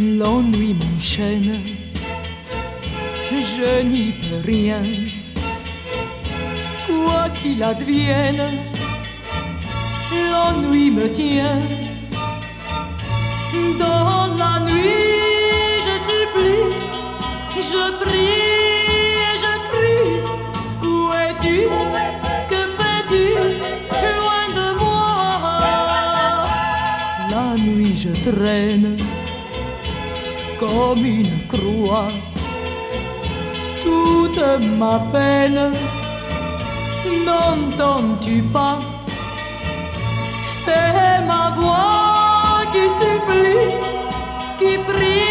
L'ennui m'enchaîne, je n'y peux rien. Quoi qu'il advienne, l'ennui me tient. Dans la nuit, je supplie, je prie et je crie. Où es-tu? Que fais-tu? Loin de moi La nuit, je traîne comme une croix. Toute ma peine. N'entends-tu pas? C'est ma voix qui supplie, qui prie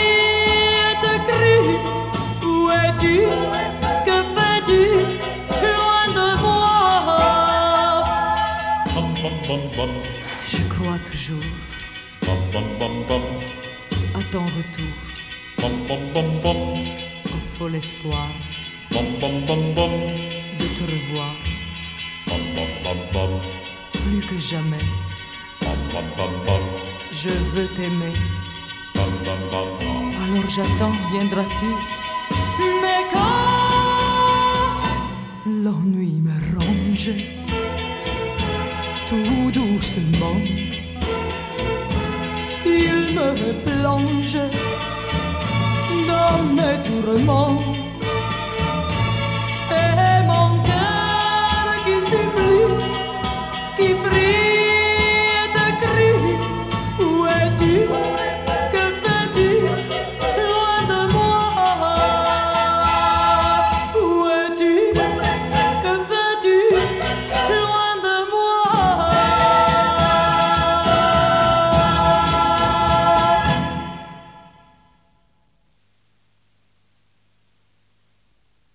et te crie. Où es-tu? Que fais-tu? Loin de moi. Je crois toujours à ton retour au fol espoir de te revoir plus que jamais. Je veux t'aimer. Alors j'attends, viendras-tu? Mais quand l'ennui me ronge, tout doucement, il me plonge me tourmente